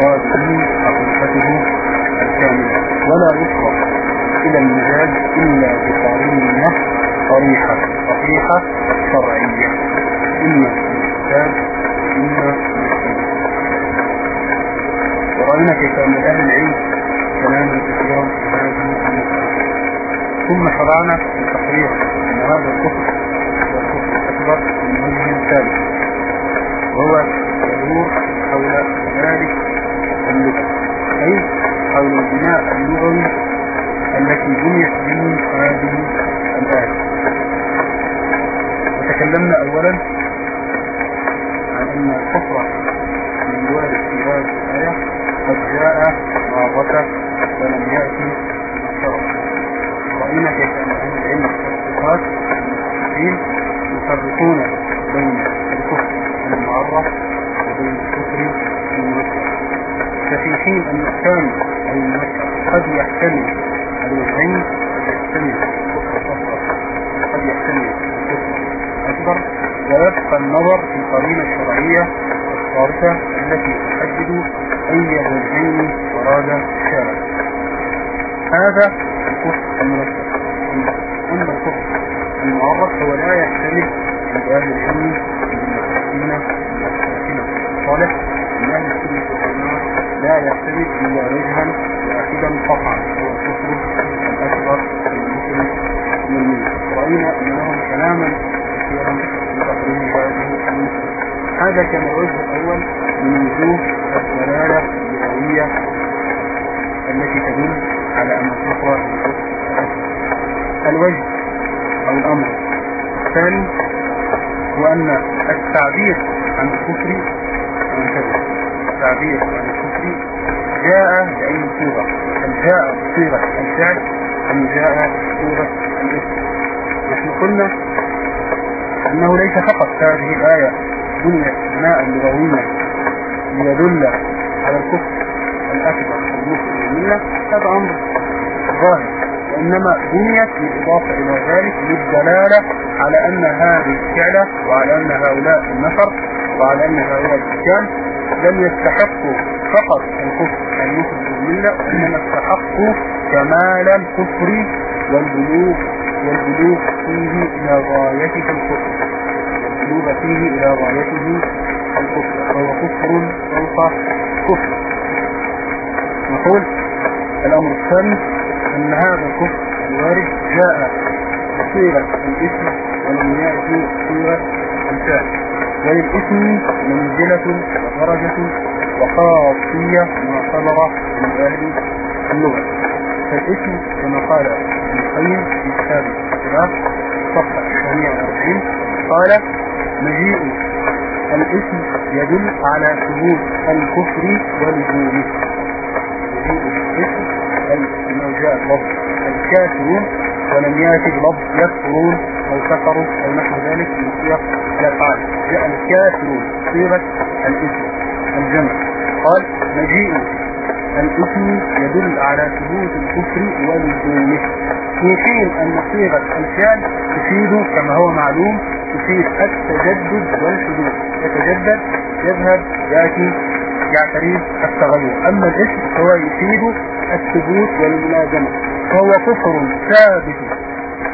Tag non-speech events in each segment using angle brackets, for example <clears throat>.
به حقيقته الكاملة. ولا يطلق إلى المجاز إلا بقرينة صريحة صحيحة شرعية. إما الكتاب إما ورأينا كيف أن أهل العلم كلاما كثيرا في هذه المسألة ثم شرعنا في تقرير أن هذا الكفر هو الكفر الأكبر من وجه ثالث وهو يدور حول ذلك اللغة أي حول البناء اللغوي التي بنيت به هذه الآية وتكلمنا أولا عن أن الكفر من جوال في هذه الآية قد جاء مرة ولم يأتي شرط رأينا كيف أن أهل العلم والصفات المحدثين يفرقون بين الكفر المعرف وبين الكفر المنكر ففي حين أن الثاني المنكر قد يحتمل الوجهين قد يحتمل الكفر الأصغر قد يحتمل الكفر الأكبر ويبقى النظر في القرينة الشرعية الصارفة التي تحدد أي وجهين أراد الشارع. هذا الكفر المنكر أما الكفر المعرف هو لا يحتمل عند أهل العلم المحسنين الصالح. من أهل السنة والجماعة لا يحتمل إلا وجها واحدا قطعا هو الكفر الأكبر المسلم من رأينا أن لهم كلاما كثيرا لتقرير هذه هذا كان الوجه وجوه الدلالة اللغوية التي تدل على أن الكفر الوجه أو الأمر. الثاني هو أن التعبير عن الكفر منتبه التعبير عن الكفر جاء بأي صيغة هل جاء بصيغة الفعل أم جاء بصيغة الاسم؟ نحن قلنا أنه ليس فقط هذه الآية بنيت بناء لغويا ليدل على الكفر الأكبر المسلم الملة هذا أمر ظاهر. وإنما بنيت بالإضافة إلى ذلك للدلالة على أن هذه الفعلة وعلى أن هؤلاء النفر وعلى أن هؤلاء الإسكان لم يستحقوا فقط الكفر المسلم الملة وإنما استحقوا كمال الكفر والبلوغ والبلوغ فيه إلى غايته الكفر والبلوغ فيه إلى غايته فهو كفر فوق كفر. نقول الأمر الثاني أن هذا الكفر الوارد جاء بصيغة الاسم ولم يأتي صيغة الفعل. وللاسم منزلة ودرجة وخاصية ما صدر من أهل اللغة. فالاسم كما قال ابن القيم في كتاب الخلاف صفحة 140 قال مجيء الاسم يدل على ثبوت الكفر ولزومه مجيء الاسم أنه جاء اللفظ الكافرون ولم يأتي بلفظ يكفرون أو كفروا أو نحو ذلك من سياق الأفعال جاء الكافرون صيغة الاسم الجمع. قال مجيء الاسم يدل على ثبوت الكفر ولزومه حين أن صيغة الفعل تفيد كما هو معلوم تفيد التجدد والحدوث يتجدد يذهب يأتي يعتريد التغير أما الاسم فهو يفيد الثبوت والملازمة. فهو كفر ثابت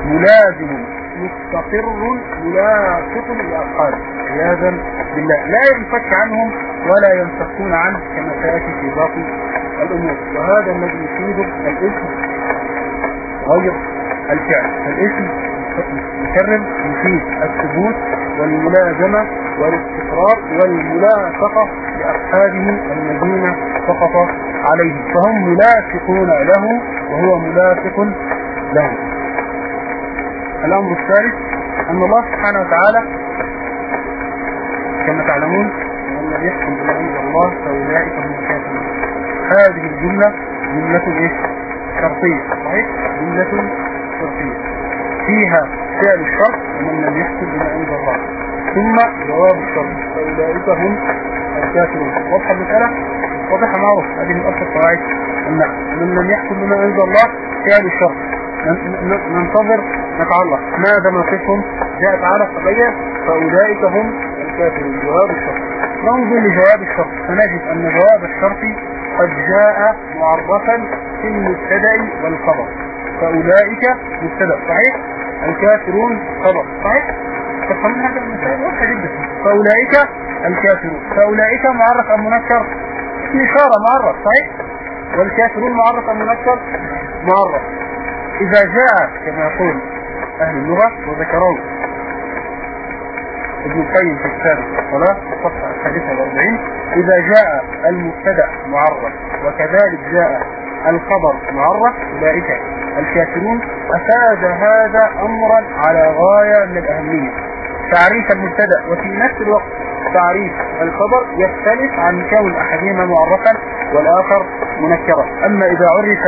ملازم مستقر ملاصق لأفعاله عياذا بالله. لا ينفك عنهم ولا ينفكون عنه كما سيأتي في باقي الأمور. وهذا الذي يفيد الاسم غير الفعل. الاسم يكرر يفيد الثبوت والملازمة والاستقرار والملاصقة لأصحابه الذين سقط عليه فهم ملاصقون له وهو ملاصق له الأمر الثالث أن الله سبحانه وتعالى كما تعلمون لم يحكم بما عند الله فأولئك هم الكافرون هذه الجملة جملة إيه؟ شرطية صحيح؟ جملة شرطية فيها فعل الشرط ومن لم يحكم بما عند الله. ثم جواب الشرط. فأولئك هم الكافرون. واضحة المسألة؟ واضحة معروف. هذه من أصل القواعد. النحو من لم يحكم بما أنزل الله فعل الشر ننتظر نتعلق ماذا موقفهم جاء تعالى تغير فأولئك هم الكافرون. جواب الشرط. ننظر لجواب الشرط. فنجد أن جواب الشرط قد جاء معرفا في المبتدأ والخبر. فأولئك مبتدأ. صحيح؟ الكافرون خبر. صحيح تفهمون هذا المثال واضحة جدا فأولئك الكافرون. فأولئك معرف أم منكر؟ اسم إشارة معرف صحيح؟ والكافرون معرف أم منكر؟ معرف. إذا جاء كما يقول أهل اللغة وذكروا ابن القيم في كتاب الصلاة الصفحة الثالثة والأربعين إذا جاء المبتدأ معرف وكذلك جاء الخبر معرف أولئك الكافرون أفاد هذا أمرا على غاية من الأهمية. تعريف المبتدأ وفي نفس الوقت تعريف الخبر يختلف عن كون أحدهما معرفا والآخر منكرا. أما إذا عرف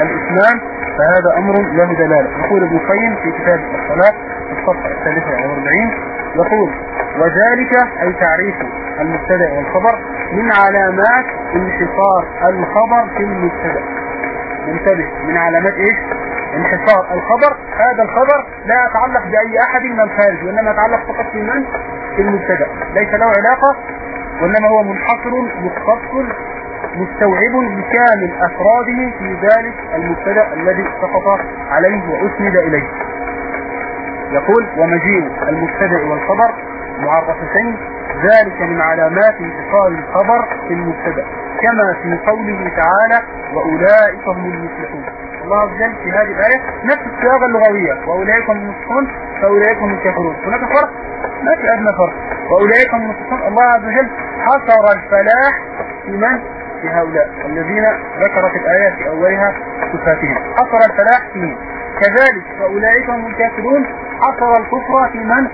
الاثنان فهذا أمر له دلالة. يقول ابن القيم في كتاب الصلاة الصفحة الثالثة والأربعين يقول وذلك أي تعريف المبتدأ والخبر من علامات انحصار الخبر في المبتدأ. انتبه من علامات إيش؟ انحصار. الخبر هذا الخبر لا يتعلق بأي أحد من الخارج وإنما يتعلق فقط في من؟ في المبتدأ. ليس له علاقة وإنما هو منحصر مختص مستوعب لكامل أفراده في ذلك المبتدأ الذي سقط عليه وأسند إليه. يقول ومجيء المبتدأ والخبر معرفتين ذلك من علامات اتصال الخبر في المبتدأ كما في قوله تعالى وأولئك هم المفلحون الله عز وجل في هذه الآية نفس الصياغة اللغوية وأولئك هم المفلحون فأولئك هم الكافرون هناك فرق؟ ما في أدنى فرق. وأولئك هم المفلحون الله عز وجل حصر الفلاح في من؟ في هؤلاء الذين ذكرت الآية في أولها صفاتهم. حصر الفلاح فيهم كذلك فأولئك هم الكافرون حصر الكفر في من؟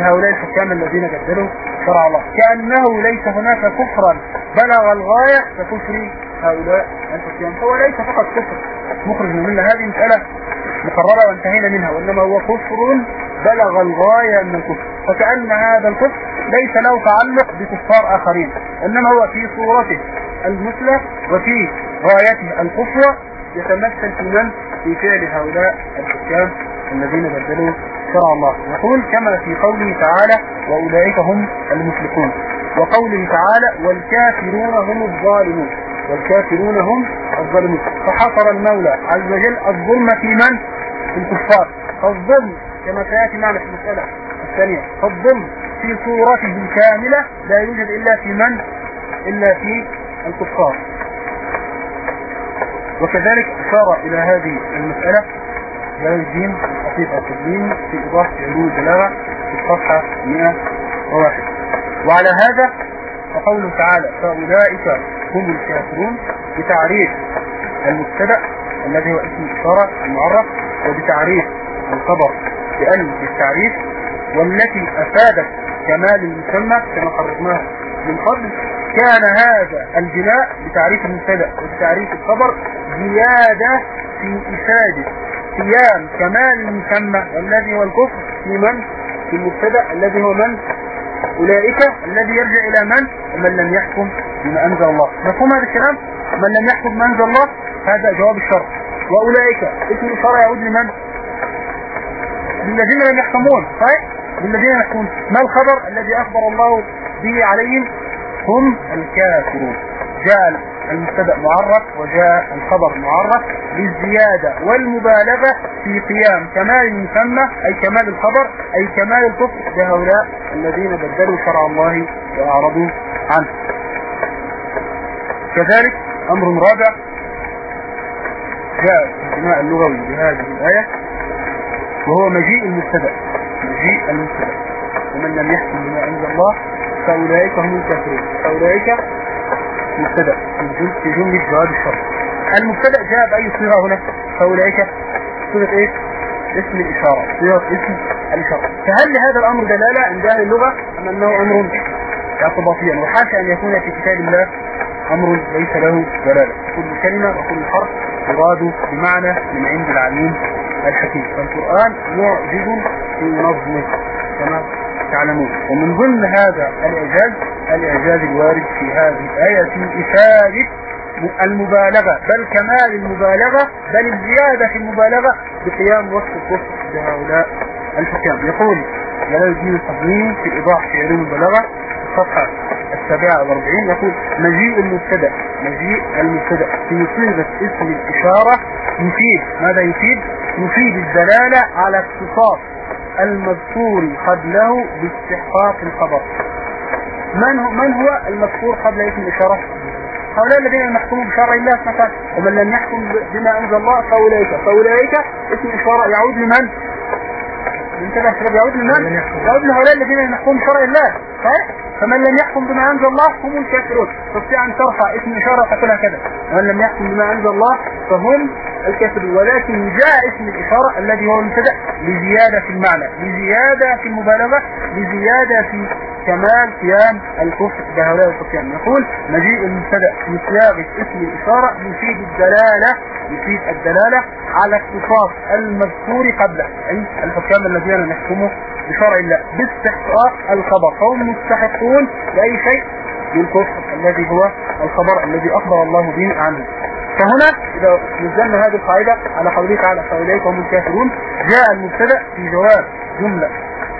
هؤلاء الحكام الذين بدلوا شرع الله. كأنه ليس هناك كفرا. بلغ الغاية ككفر هؤلاء الحكام. هو ليس فقط كفر. مخرج من هذه مسألة مقررة وانتهينا منها وإنما هو كفر بلغ الغاية من الكفر. فكأن هذا الكفر ليس له تعلق بكفار آخرين إنما هو في صورته المثلى وفي غايته. القصوى يتمثل في من؟ في فعل هؤلاء الحكام الذين بدلوا شرع الله. يقول كما في قوله تعالى وأولئك هم المشركون وقوله تعالى والكافرون هم الظالمون. والكافرون هم الظالمون. فحصر المولى عز وجل الظلم في من؟ في الكفار. الظلم كما سيأتي معنا في المسألة الثانية. الظلم في صورته كاملة لا يوجد إلا في من؟ إلا في الكفار. وكذلك أشار إلى هذه المسألة. جلال الدين الخطيب التدين في إيضاح علوم البلاغة في الصفحة 101 وعلى هذا فقوله تعالى فأولئك هم الكافرون بتعريف المبتدأ الذي هو اسم الإشارة المعرف وبتعريف الخبر بأن التعريف والتي أفادت كمال المسمى كما خرجناها من قبل. كان هذا البناء بتعريف المبتدأ وبتعريف الخبر زيادة في إفادة. قيام كمال المسمى والذي هو الكفر من؟ في المبتدا الذي هو من؟ أولئك الذي يرجع إلى من؟ ومن لم يحكم بما أنزل الله. مفهوم هذا الكلام؟ من لم يحكم بما أنزل الله؟ هذا جواب الشرط وأولئك اسم الإشارة يعود لمن؟ للذين لم يحكمون. صحيح؟ للذين يحكمون. ما الخبر الذي أخبر الله به عليهم؟ هم الكافرون. جاء المبتدأ معرف وجاء الخبر معرف للزيادة والمبالغة في قيام كمال المسمى أي كمال الخبر أي كمال الكفر. بهؤلاء الذين بدلوا شرع الله وأعرضوا عنه. كذلك أمر رابع جاء الجماع اللغوي بهذه الآية وهو مجيء المبتدأ. مجيء المبتدأ. ومن لم يحكم بما عند الله فأولئك هم الكافرون. فأولئك مبتدا في جملة جواب الشرط المبتدأ جاء بأي صيغة هنا؟ فأولئك صيغة إيه؟ اسم الإشارة صيغة اسم الإشارة. فهل لهذا الأمر دلالة عند أهل اللغة أم أنه أمر اعتباطيا؟ وحاشا أن يكون في كتاب الله أمر ليس له دلالة. كل كلمة وكل حرف يراد بمعنى من عند العليم الحكيم. فالقرآن معجز في نظمه كما تعلمون. ومن ضمن هذا الإعجاز الإعجاز الوارد في هذه الآية إفادة المبالغة بل كمال المبالغة بل الزيادة في المبالغة بقيام وصف الكفر بهؤلاء الحكام. يقول جلال الدين القديم في إيضاح في علوم البلاغة الصفحة السابعة والأربعين. يقول مجيء المبتدأ مجيء المبتدأ في صيغة اسم الإشارة يفيد. ماذا يفيد؟ يفيد الدلالة على اختصاص المذكور قبله باستحقاق الخبر. من هو, من هو المذكور قبل اسم الإشارة؟ هؤلاء الذين يحكمون بشرع الله مثلا ومن لم يحكم بما أنزل الله فأولئك فأولئك اسم إشارة يعود لمن؟ انتبه يعود لمن؟ يعود لهؤلاء الذين يحكمون بشرع الله؟ فمن لم يحكم بما أنزل الله هم الكافرون. تستطيع أن ترفع اسم إشارة وتقولها كذا ومن لم يحكم بما أنزل الله فهم الكافرون. ولكن جاء اسم الإشارة الذي هو المبتدا لزيادة في المعنى لزيادة في المبالغة لزيادة في كمال قيام الكفر بهؤلاء الحكام يقول مجيء المبتدا في صياغه اسم الإشارة يفيد الدلالة يفيد الدلالة على اختصاص المذكور قبله أي الحكام الذين يحكموا بشرع الله باستحقاق الخبر. فهم مستحقون لأي شيء؟ للكفر الذي هو الخبر الذي أخبر الله به عنه. فهنا إذا نزلنا هذه القاعدة على قوله تعالى فاولئك هم الكافرون جاء المبتدأ في جواب جملة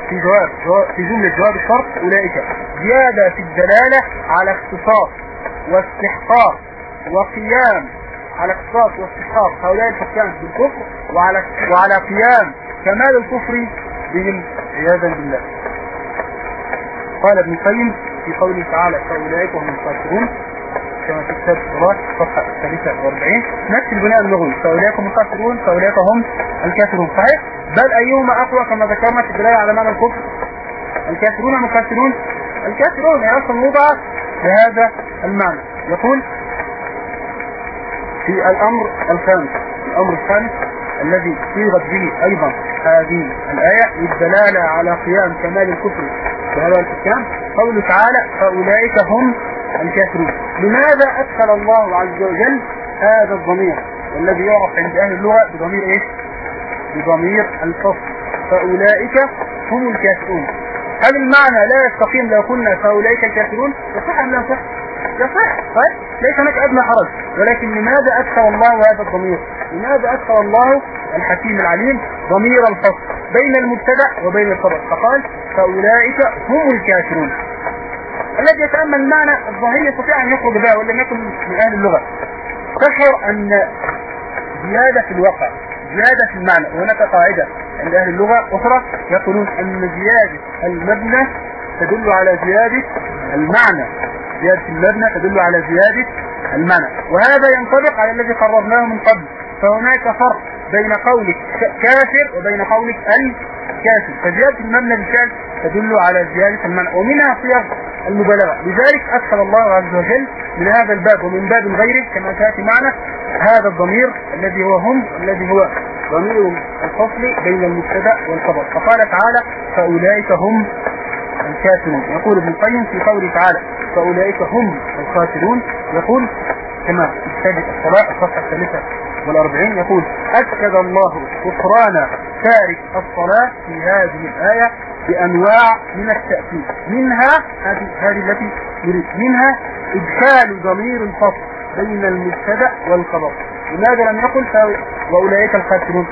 في جواب في جملة جواب الشرط أولئك. زيادة في الدلالة على اختصاص واستحقاق وقيام على اختصاص واستحقاق هؤلاء الحكام بالكفر وعلى وعلى قيام كمال الكفر بهم. عياذا بالله. قال ابن القيم في قوله تعالى فأولئك هم الخاسرون كما في كتاب الصلاة صفحة 43 نفس البناء اللغوي فأولئك هم الخاسرون فأولئك هم الكافرون. صحيح؟ بل أيهما أقوى كما ذكرنا في الدلالة على معنى الكفر؟ الكافرون أم الكافرون الكافرون هي أصلا موضعة بهذا المعنى. يقول في الأمر الخامس الأمر الخامس الذي صيغت به أيضا هذه الآية للدلالة على قيام كمال الكفر. بهذا الحكام قوله تعالى فأولئك هم الكافرون لماذا أدخل الله عز وجل هذا الضمير؟ الذي يعرف عند أهل اللغة بضمير إيش؟ بضمير الفصل. فأولئك هم الكافرون. هل المعنى لا يستقيم لو قلنا فأولئك الكافرون؟ يصح أم لا يصح يصح طيب ليس هناك أدنى حرج ولكن لماذا أدخل الله هذا الضمير؟ لماذا أدخل الله الحكيم العليم ضمير الفصل بين المبتدأ وبين الخبر فقال فأولئك هم الكافرون. الذي يتأمل المعنى الظاهري يستطيع أن يخرج بها ولم يكن من أهل اللغة. تشعر أن زيادة في الواقع زيادة في المعنى وهناك قاعدة عند أهل اللغة أخرى يقولون أن زيادة المبنى تدل على زيادة المعنى. زيادة المبنى تدل على زيادة المعنى وهذا ينطبق على الذي قررناه من قبل. فهناك فرق بين قولك كافر وبين قولك الكافر. فزيادة المبنى بالفعل تدل على زيادة المعنى ومنها صيغ المبالغة. لذلك أدخل الله عز وجل من هذا الباب ومن باب غيره كما سيأتي معنا هذا الضمير الذي هو هم الذي هو ضمير الفصل بين المبتدأ والخبر. فقال تعالى فأولئك هم الكافرون. يقول ابن القيم في قوله تعالى فأولئك هم الخاسرون يقول كما كتاب الصلاة الصفحة الثالثة والأربعين يقول أكد الله كفران تارك الصلاة في هذه الآية بأنواع من التأكيد. منها هذه التي يريد. منها إدخال ضمير الفصل بين المبتدأ والخبر. لماذا لم يقل؟ وأولئك الخاسرون.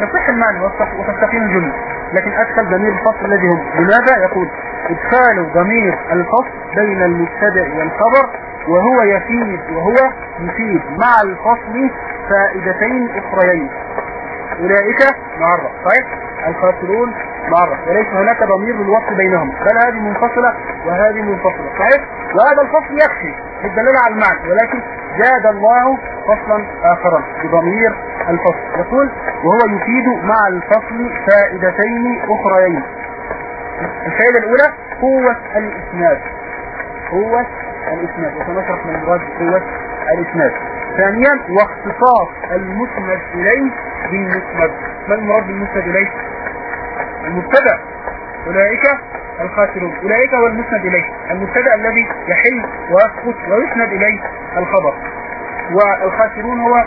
يصح المعنى وتستقيم الجملة. لكن أدخل ضمير الفصل الذي هم. لماذا؟ يقول إدخال ضمير الفصل بين المبتدأ والخبر وهو يفيد وهو يفيد مع الفصل فائدتين أخريين. أولئك معرف صحيح الخاسرون معرف وليس هناك ضمير للوصل بينهم. بل هذه منفصلة وهذه منفصلة. صحيح وهذا الفصل يكفي للدلالة على المعنى ولكن زاد الله فصلا آخرا بضمير الفصل. يقول وهو يفيد مع الفصل فائدتين أخريين. الفائدة الأولى قوة الإسناد. قوة الإسناد. وسنشرح من المراد قوة الإسناد. ثانيا واختصاص المسند إليه بالمسند. ما المراد بالمسند إليه؟ المبتدأ. أولئك الخاسرون. أولئك هو المسند إليه. المبتدأ الذي يحل ويسقط ويسند إليه الخبر. والخاسرون هو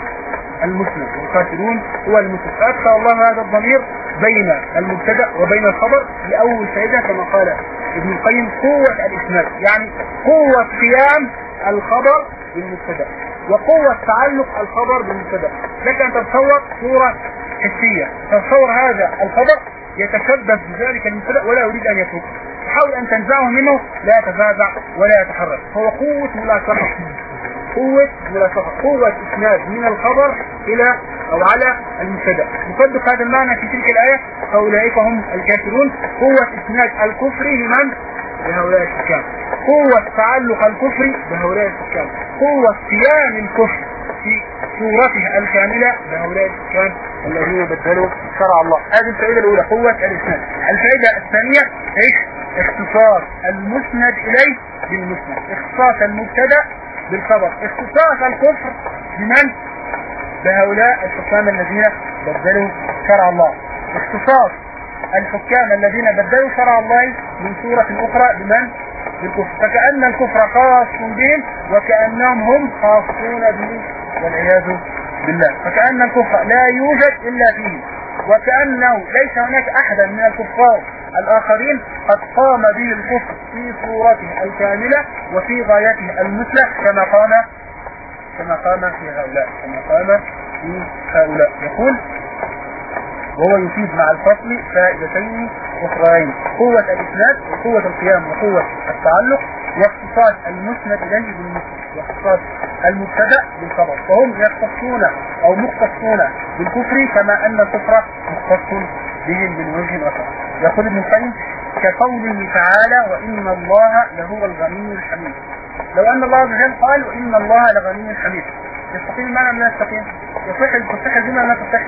المسند. والخاسرون هو المسند. فأدخل الله هذا الضمير بين المبتدأ وبين الخبر لأول فائدة كما قال ابن القيم قوة الإسناد يعني قوة قيام الخبر بالمبتدأ وقوة تعلق الخبر بالمبتدأ. لك أن تتصور صورة حسية تتصور هذا الخبر يتشبث بذلك المبتدأ ولا يريد أن يتركه. تحاول أن تنزعه منه لا يتزعزع ولا يتحرك. هو قوة ملاصقة. قوة ملاصقة. قوة إسناد من الخبر إلى أو على المبتدا. نطبق هذا المعنى في تلك الآية فأولئك هم الكافرون. قوة إسناد الكفر لمن؟ لهؤلاء الحكام قوة تعلق الكفر بهؤلاء الحكام قوة صيام الكفر في صورته الكاملة بهؤلاء الحكام الذين بدلوا شرع الله. هذه الفائدة الأولى قوة الإسناد الفائدة الثانية إيش؟ اختصاص المسند إليه بالمسند. اختصاص المبتدا بالخبر. اختصاص الكفر بمن؟ بهؤلاء الحكام الذين بدلوا شرع الله. اختصاص الحكام الذين بدلوا شرع الله من سورة أخرى بمن؟ بالكفر. فكأن الكفر خاص بهم وكأنهم هم خاصون به والعياذ بالله. فكأن الكفر لا يوجد إلا فيه. وكأنه ليس هناك أحدا من الكفار الآخرين قد قام به الكفر في صورته الكاملة وفي غايته المثلى كما قام كما قام في هؤلاء كما قام في هؤلاء. يقول وهو يفيد مع الفصل فائدتين أخرين قوة الإسناد وقوة القيام وقوة التعلق واختصاص المسند إليه بالمسند واختصاص المبتدأ بالخبر فهم يختصون أو مختصون بالكفر كما أن الكفر مختص بهم من وجه آخر. يقول ابن القيم كقوله تعالى وإن الله لهو الغني الحميد لو أن الله عز وجل قال وإن الله لغني حميد. يستقيم المعنى لا يستقيم. يصح تصح الجملة لا تصح.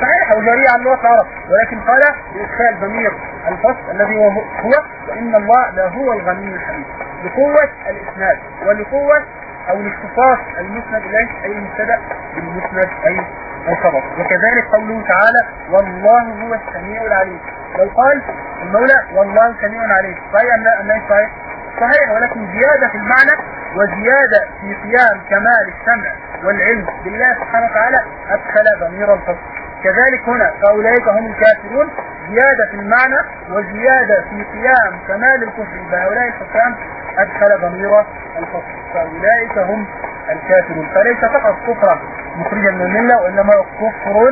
صحيح وجارية عن لغة العرب ولكن قال بإدخال ضمير الفصل الذي هو هو وإن الله لهو الغني الحميد. لقوة الإسناد ولقوة أو لاختصاص المسند إليه أي المبتدأ بالمسند أي الخبر وكذلك قوله تعالى والله هو السميع العليم. لو قال المولى والله سميع عليم. صحيح أم لا؟ أم لا صحيح؟ صحيح ولكن زيادة في المعنى وزيادة في قيام كمال السمع والعلم بالله سبحانه وتعالى أدخل ضمير الفصل. كذلك هنا فأولئك هم الكافرون. زيادة في المعنى وزيادة في قيام كمال الكفر. بهؤلاء الحكام أدخل ضمير الفصل. فأولئك هم الكافرون. فليس فقط كفرا مخرجا من الملة وإنما كفر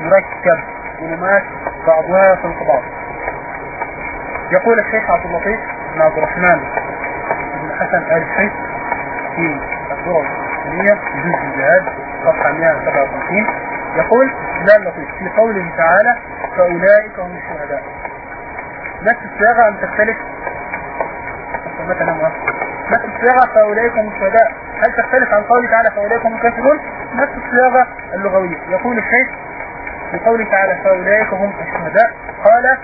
مركب. كلمات بعضها في القباض يقول الشيخ عبد اللطيف بن عبد الرحمن بن حسن آل الشيخ في الدور الثانية جزء الجهاد صفحة 157 يقول لا لطيف في قوله تعالى فأولئك هم الشهداء. نفس الصياغة أن تختلف؟ نفس الصياغة فأولئك هم الشهداء هل تختلف عن قوله تعالى فأولئك هم الكافرون نفس الصياغة اللغوية. يقول الشيخ في قوله تعالى فأولئك هم الشهداء قال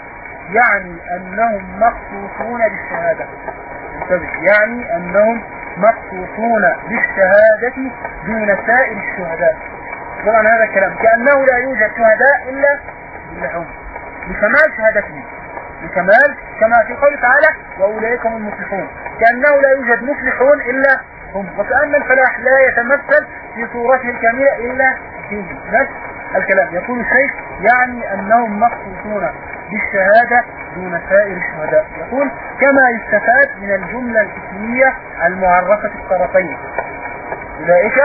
يعني أنهم مخصوصون بالشهادة. يعني أنهم مخصوصون بالشهادة دون سائر الشهداء. طبعا هذا الكلام كأنه لا يوجد شهداء إلا لهم لكمال شهادتهم. لكمال كما في قوله تعالى وأولئك هم المفلحون. كأنه لا يوجد مفلحون إلا هم. وكأن الفلاح لا يتمثل في صورته الكاملة إلا فيهم. نفس الكلام. يقول الشيخ يعني أنهم مخصوصون بالشهادة دون سائر الشهداء. يقول كما يستفاد من الجملة الإسمية المعرفة الطرفين. أولئك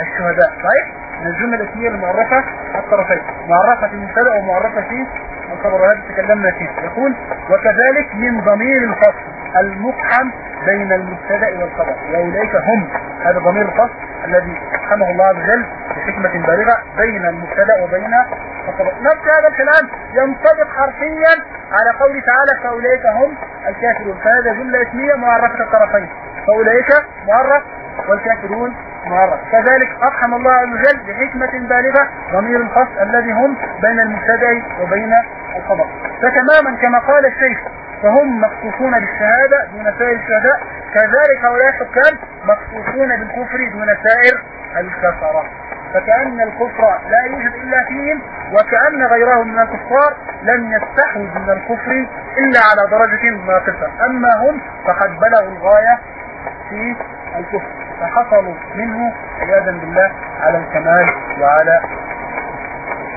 الشهداء. صحيح؟ من الجملة الإسمية المعرفة الطرفين. معرفة المبتدأ ومعرفة الخبر. وهذا تكلمنا فيه. يقول وكذلك من ضمير الفصل المقحم بين المبتدأ والخبر واولئك هم. هذا ضمير الفصل الذي حمه الله عز وجل بحكمة بالغة بين المبتدأ وبين الخبر نفس هذا الكلام ينطبق حرفيا على قول تعالى فأولئك هم الكافرون. فهذا جملة اسمية معرفة الطرفين. فأولئك معرف والكافرون معرف كذلك أفحم الله عز وجل بحكمة بالغة ضمير الخاص الذي هم بين المبتدأ وبين الخبر فتماما كما قال الشيخ فهم مخصوصون بالشهادة دون سائر الشهداء. كذلك هؤلاء الحكام مخصوصون بالكفر دون سائر الكفرة. فكأن الكفر لا يوجد إلا فيهم وكأن غيرهم من الكفار لم يستحوذ من الكفر إلا على درجة ناقصة أما هم فقد بلغوا الغاية في الكفر فحصلوا منه عياذا بالله على الكمال وعلى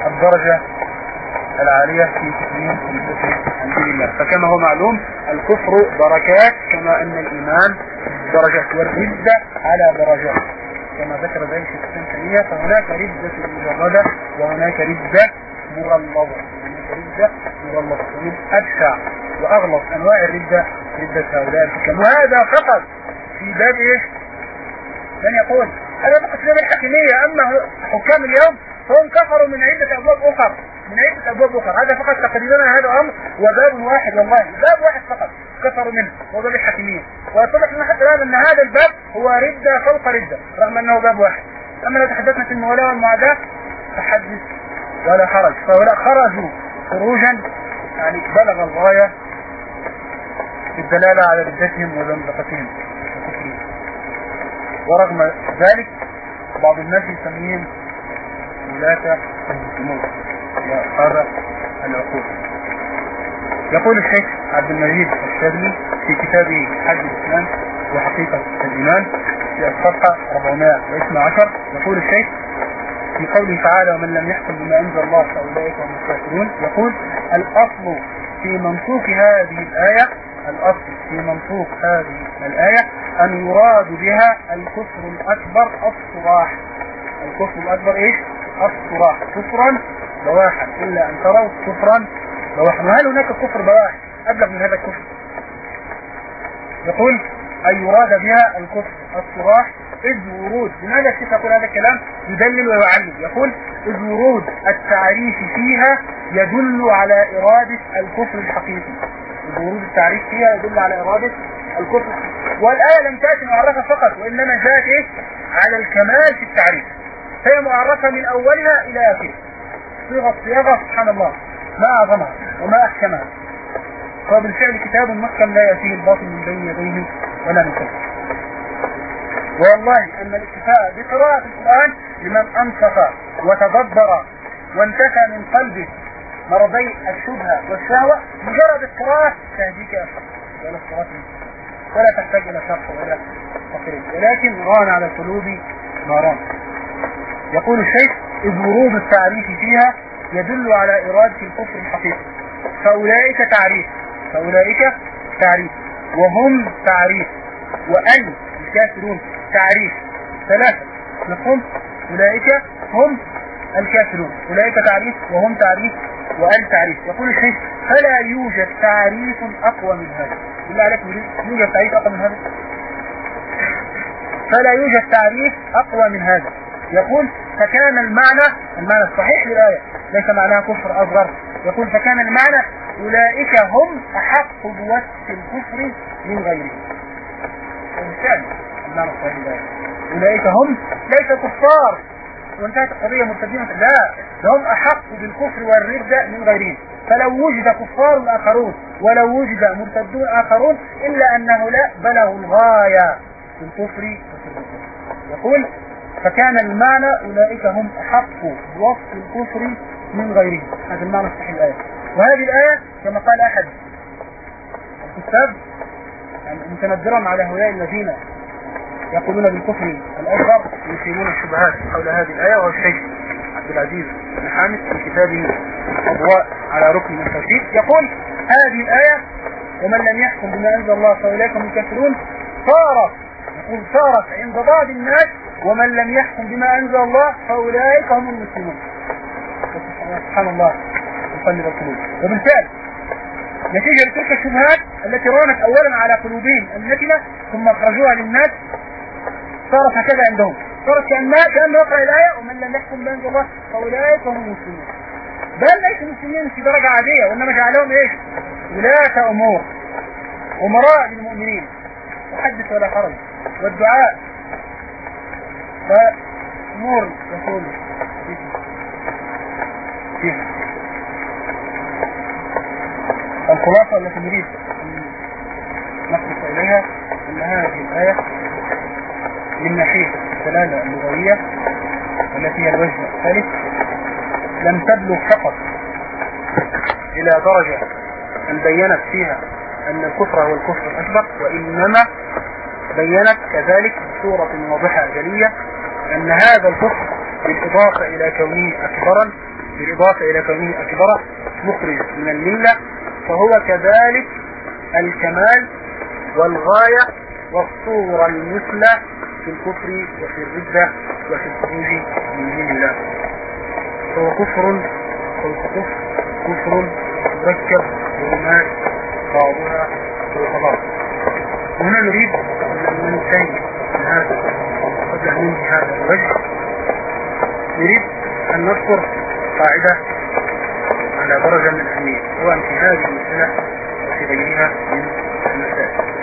الدرجة العالية في تكوين الكفر. الله فكما هو معلوم الكفر دركات كما أن الإيمان درجات والردة على درجات كما ذكر ذلك في السنة فهناك ردة مجردة وهناك ردة مغلظة هناك ردة مغلظة ومن أبشع وأغلظ أنواع الردة ردة هؤلاء. الحكام وهذا فقط في باب إيه؟ من يقول هذا فقط في باب الحكمية أما حكام اليوم فهم كفروا من عدة أبواب أخرى من عدة أبواب أخرى هذا فقط تقريبا هذا أمر وباب واحد والله. باب واحد فقط. كفروا منه هو باب الحاكمية ويتضح لنا حتى الآن أن هذا الباب هو ردة فوق ردة رغم أنه باب واحد. أما لو تحدثنا في المولاة والمعاداة فحدث ولا حرج فهؤلاء خرجوا خروجا يعني بلغ الغاية في الدلالة على ردتهم وزندقتهم ورغم ذلك بعض الناس يسميهم ولاة المسلمون هذا العقول يقول. الشيخ عبد المجيد الشاذلي في كتابه حج الإسلام وحقيقة الإيمان في الصفحة 412 يقول الشيخ في قوله تعالى ومن لم يحكم بما أنزل الله فأولئك هم الكافرون يقول الأصل في منطوق هذه الآية الأصل في منطوق هذه الآية أن يراد بها الكفر الأكبر الصراح الكفر الأكبر إيش؟ الصراح كفرا بواحا إلا أن تروا كفرا بواحا وهل هناك كفر بواح أبلغ من هذا الكفر. يقول أن يراد بها الكفر؟ الصراح إذ ورود. لماذا الشيخ يقول هذا الكلام؟ يدلل ويعلم. يقول إذ ورود. التعريف فيها يدل على إرادة الكفر الحقيقي. إذ ورود التعريف فيها يدل على إرادة الكفر والآية لم تأتي معرفة فقط وإنما جاءت إيه؟ على الكمال في التعريف. فهي معرفة من أولها إلى آخرها صيغة صياغة سبحان الله. ما أعظمها وما أحكمها. فبالفعل كتاب محكم لا يأتيه الباطل من بين يديه ولا من خلفه. والله أن الاكتفاء بقراءة القرآن لمن أنصف وتدبر وانتفى من قلبه مرضي الشبهة والشهوة مجرد القراءة تهديك أشهر ولا الصلاة ولا تحتاج إلى شرح ولا تقريب ولكن ران على القلوب ناران. يقول الشيخ إذ ورود التعريف فيها يدل على إرادة الكفر الحقيقي. فأولئك تعريف فأولئك تعريف وهم تعريف وأن الكافرون تعريف. ثلاثة مفهوم أولئك هم الكافرون. أولئك تعريف وهم تعريف وأن تعريف. يقول الشيخ فلا يوجد تعريف أقوى من هذا. بالله عليك يوجد تعريف أقوى من هذا؟ فلا يوجد تعريف أقوى من هذا. يقول فكان المعنى المعنى الصحيح للآية ليس معناها كفر أصغر. يقول فكان المعنى أولئك هم أحق بوصف الكفر من غيرهم. وبالفعل المعنى الصحيح للآية أولئك هم ليس كفار. وانتهت القضية مرتدين لا هم أحق بالكفر والردة من غيرهم. فلو وجد كفار آخرون ولو وجد مرتدون آخرون إلا أن هؤلاء بلغوا الغاية في الكفر يقول فكان المعنى أولئك هم أحق بوصف الكفر من غيرهم هذا المعنى الصحيح الآية. وهذه الآية كما قال أحد الكتاب يعني متنذرا على هؤلاء الذين يقولون بالكفر الأكبر يثيرون الشبهات حول هذه الآية وهو الشيخ عبد العزيز بن حامد في كتابه أضواء على ركن التوحيد. يقول هذه الآية ومن لم يحكم بما أنزل الله فأولئك هم الكافرون. صارت يقول صارت عند بعض الناس ومن لم يحكم بما أنزل الله فأولئك هم المسلمون. سبحان الله. يقلب القلوب وبالفعل نتيجة لتلك الشبهات التي رانت أولا على قلوبهم النتنة ثم أخرجوها للناس صارت هكذا عندهم. صارت كأن كأنه يقرأ الآية ومن لم يحكم بما أنزل الله فأولئك هم المسلمون. بل ليسوا مسلمين في درجة عادية وإنما جعلهم إيش؟ ولاة أمور. أمراء للمؤمنين. وحدث ولا حرج. والدعاء. فأمور يقول فيها الخلاصة التي نريد نخلص إليها أن هذه الآية من ناحية الدلالة اللغوية التي هي الوجه الثالث لم تبلغ فقط إلى درجة أن بينت فيها أن الكفر هو الكفر الأكبر وإنما بينت كذلك بصورة واضحة جلية أن هذا الكفر بالإضافة إلى كونه أكبرا بالإضافة إلى كونه أكبر مخرج من الملة فهو كذلك الكمال والغاية والصورة المثلى في الكفر وفي الردة وفي الخروج من دين الله فهو كفر فوق كفر مركب ظلمات بعضها فوق وهنا نريد أن ننتهي من هذا ننهي هذا الوجه. نريد أن نذكر قاعدة على درجة من الأهمية سواء في هذه المسألة وفي غيرها من المسائل.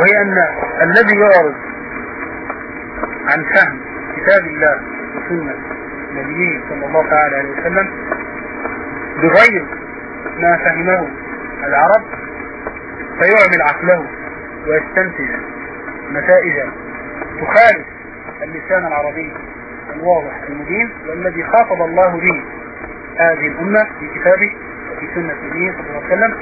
وهي أن الذي يعرض عن فهم كتاب الله وسنة نبيه صلى الله تعالى عليه وسلم بغير ما فهمه العرب فيعمل عقله ويستنتج نتائج تخالف اللسان العربي الواضح المبين والذي خاطب الله به هذه الأمة في كتابه وفي سنة نبيه صلى الله عليه وسلم.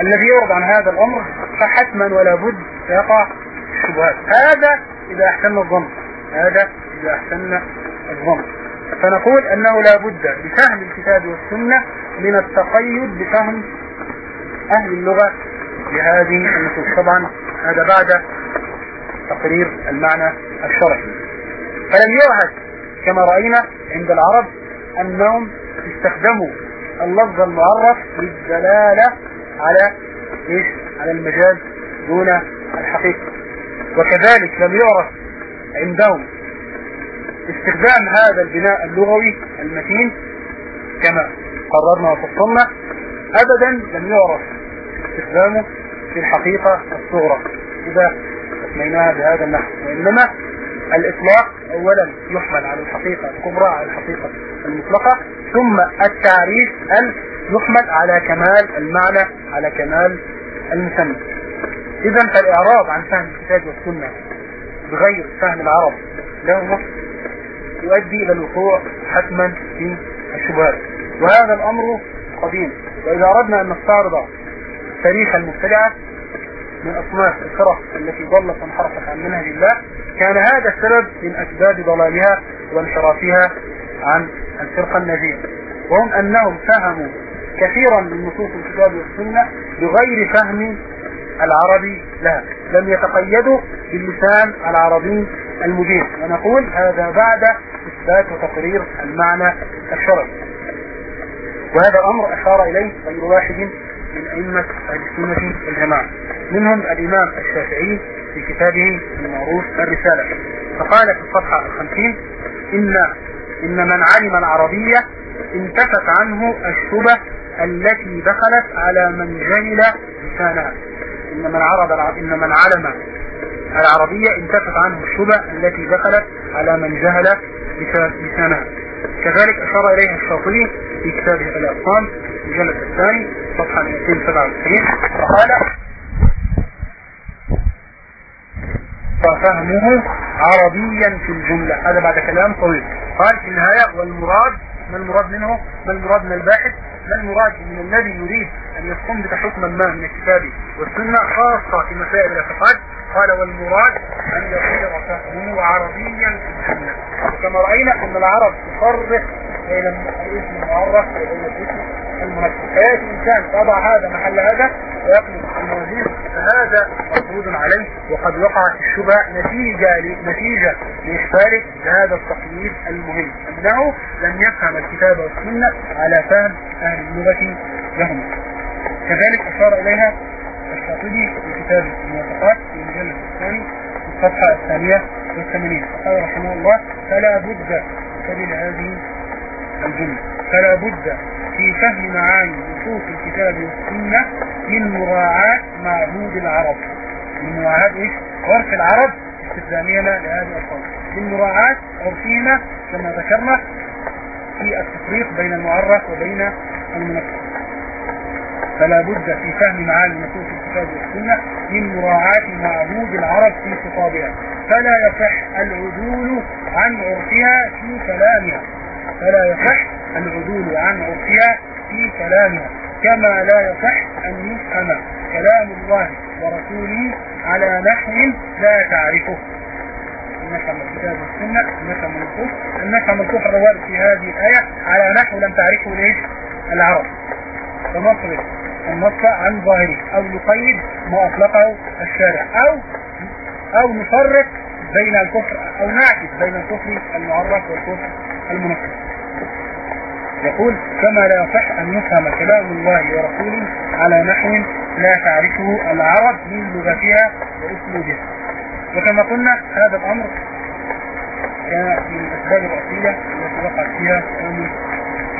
الذي يعرض عن هذا الأمر فحتما ولا بد سيقع الشبهات. هذا إذا أحسن الظن هذا إذا أحسن الظن فنقول أنه لا بد بفهم الكتاب والسنة من التقيد بفهم أهل اللغة لهذه النصوص. طبعا هذا بعد تقرير المعنى الشرعي. فلم يعهد كما رأينا عند العرب أنهم استخدموا اللفظ المعرف للدلالة على إيش؟ على المجاز دون الحقيقة. وكذلك لم يعرف عندهم استخدام هذا البناء اللغوي المتين كما قررنا وفصلنا ابدا لم يعرف استخدامه في الحقيقة الصغرى. إذا اسميناها بهذا النحو. وإنما الإطلاق اولا يحمل على الحقيقة الكبرى على الحقيقة المطلقة ثم التعريف ال يحمل على كمال المعنى على كمال المسمى اذا فالاعراض عن فهم الكتاب والسنة بغير فهم العرب له نص يؤدي إلى الوقوع حتما في الشبهات. وهذا الأمر قديم. وإذا أردنا أن نستعرض تاريخ المبتدعة من أصناف الفرق التي ضلت وانحرفت عن منهج الله كان هذا السبب من أسباب ضلالها وانحرافها عن الفرقة الناجية وهم أنهم فهموا كثيرا من نصوص الكتاب والسنة بغير فهم العربي لها. لم يتقيدوا باللسان العربي المبين ونقول هذا بعد إثبات وتقرير المعنى الشرعي. وهذا أمر أشار إليه غير واحد من أئمة السنة والجماعة منهم الإمام الشافعي في كتابه المعروف الرسالة. فقال في الصفحة الخمسين إن إن من علم العربية انتفت عنه الشبه التي دخلت على من جهل لسانها. إن من عرض إن من علم العربية انتفت عنه الشبه التي دخلت على من جهل لسانها. كذلك أشار إليها الشاطبي في كتابه الأطفال الجلد الثاني صفحة 297 فقال ففهمه عربيا في الجملة. هذا بعد كلام طويل. قال في النهاية والمراد ما المراد منه؟ ما المراد من الباحث؟ ما المراد من الذي يريد أن يستنبط حكما ما من الكتاب والسنة خاصة في مسائل الاعتقاد؟ قال والمراد أن يصير فهمه عربيا في السنة وكما رأينا أن العرب تفرق بين الاسم المعرف وبين الاسم المنكر فيأتي إنسان وضع هذا محل هذا ويقلب الموازين فهذا مردود عليه. وقد وقعت الشبهة نتيجة نتيجة لإشكاله لهذا التقييد المهم. أنه لم يفهم الكتاب والسنة على فهم أهل اللغة لهم. كذلك أشار إليها الشاطبي في كتاب الموافقات في المجلد الثاني في الصفحة الثانية والثمانين. قال رحمه الله فلا بد سبيل هذه الجملة. فلا بد في فهم معاني نصوص الكتاب والسنة من مراعاة معهود العرب. من مراعاة إيش؟ عرف العرب استخدامنا لهذه الألفاظ. من مراعاة عرفهما كما ذكرنا في التفريق بين المعرف وبين المنكر فلا بد في فهم معاني نصوص الكتاب والسنة من مراعاة معهود العرب في خطابها. فلا يصح العدول عن عرفها في كلامها. فلا يصح العدول عن عرفها في كلامها كما لا يصح أن يفهم كلام الله ورسوله على نحو لا تعرفه. نفهم الكتاب والسنة نفهم النصوص نفهم الكفر الوارد في هذه الآية على نحو لم تعرفه ليش؟ العرب. فنصرف النص عن ظاهره أو نقيد ما أطلقه الشارع أو أو نفرق بين الكفر أو نعكس بين الكفر المعرف والكفر المنصر. يقول كما لا يصح أن يفهم كلام الله ورسوله على نحو لا تعرفه العرب من لغتها وأسلوبها. وكما قلنا هذا الأمر كان من الأسباب الرئيسية التي وقعت فيها أمم